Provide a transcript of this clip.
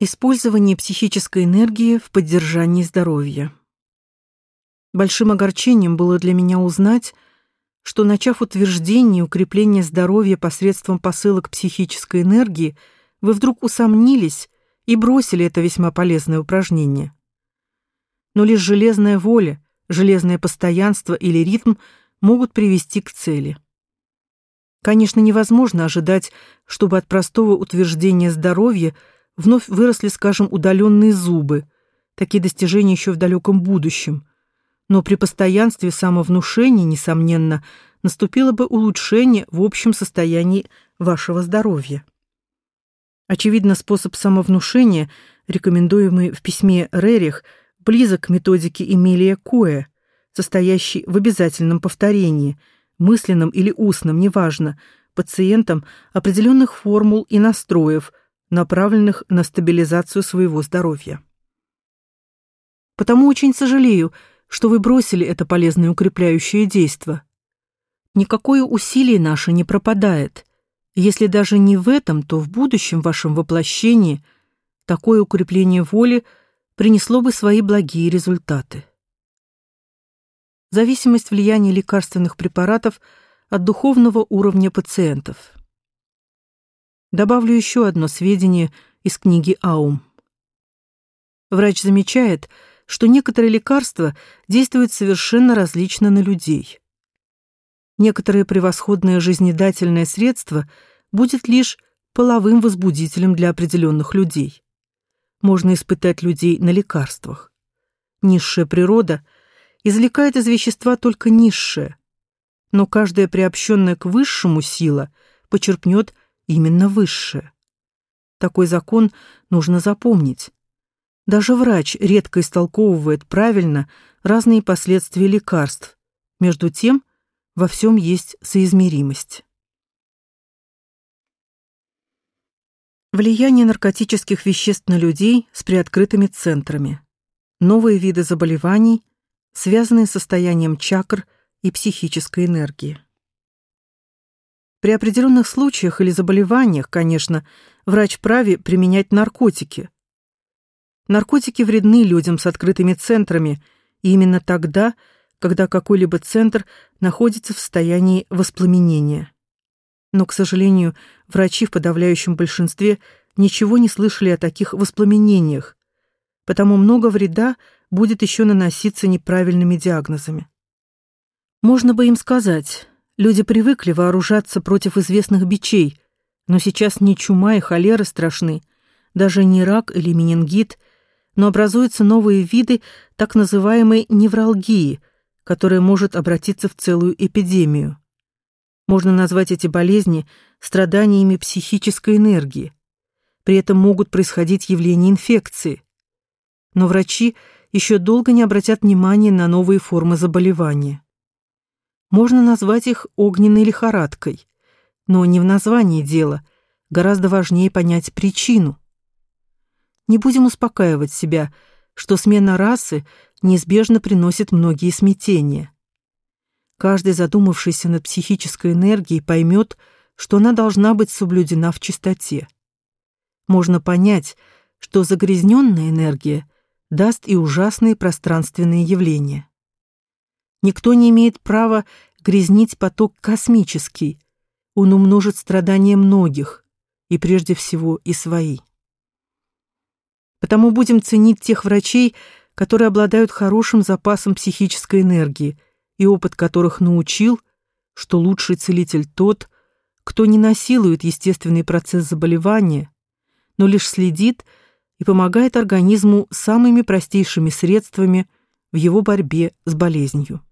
Использование психической энергии в поддержании здоровья. Большим огорчением было для меня узнать, что, начав утверждение укрепления здоровья посредством посылок психической энергии, вы вдруг усомнились и бросили это весьма полезное упражнение. Но лишь железная воля, железное постоянство или ритм могут привести к цели. Конечно, невозможно ожидать, чтобы от простого утверждения здоровья – вновь выросли, скажем, удаленные зубы. Такие достижения еще в далеком будущем. Но при постоянстве самовнушения, несомненно, наступило бы улучшение в общем состоянии вашего здоровья. Очевидно, способ самовнушения, рекомендуемый в письме Рерих, близок к методике Эмилия Коэ, состоящей в обязательном повторении, мысленном или устном, неважно, пациентам определенных формул и настроев – направленных на стабилизацию своего здоровья. Потому очень сожалею, что вы бросили это полезное укрепляющее действо. Никакое усилие наше не пропадает. Если даже не в этом, то в будущем вашем воплощении такое укрепление воли принесло бы свои благие результаты. Зависимость влияния лекарственных препаратов от духовного уровня пациентов. Добавлю еще одно сведение из книги Аум. Врач замечает, что некоторые лекарства действуют совершенно различно на людей. Некоторое превосходное жизнедательное средство будет лишь половым возбудителем для определенных людей. Можно испытать людей на лекарствах. Низшая природа извлекает из вещества только низшее, но каждая приобщенная к высшему сила почерпнет именно высшее. Такой закон нужно запомнить. Даже врач редко истолковывает правильно разные последствия лекарств. Между тем, во всем есть соизмеримость. Влияние наркотических веществ на людей с приоткрытыми центрами. Новые виды заболеваний, связанные с состоянием чакр и психической энергии. При определенных случаях или заболеваниях, конечно, врач праве применять наркотики. Наркотики вредны людям с открытыми центрами, и именно тогда, когда какой-либо центр находится в состоянии воспламенения. Но, к сожалению, врачи в подавляющем большинстве ничего не слышали о таких воспламенениях, потому много вреда будет еще наноситься неправильными диагнозами. Можно бы им сказать, Люди привыкли вооружаться против известных бичей, но сейчас не чума и холера страшны, даже не рак или менингит, но образуются новые виды так называемой невралгии, которая может обратиться в целую эпидемию. Можно назвать эти болезни страданиями психической энергии. При этом могут происходить явления инфекции. Но врачи еще долго не обратят внимания на новые формы заболевания. Можно назвать их огненной лихорадкой, но не в названии дело, гораздо важнее понять причину. Не будем успокаивать себя, что смена расы неизбежно приносит многие смятения. Каждый задумавшийся над психической энергией поймет, что она должна быть соблюдена в чистоте. Можно понять, что загрязненная энергия даст и ужасные пространственные явления. Никто не имеет права грязнить поток космический. Он умножит страдания многих, и прежде всего и свои. Потому будем ценить тех врачей, которые обладают хорошим запасом психической энергии и опыт которых научил, что лучший целитель тот, кто не насилует естественный процесс заболевания, но лишь следит и помогает организму самыми простейшими средствами в его борьбе с болезнью.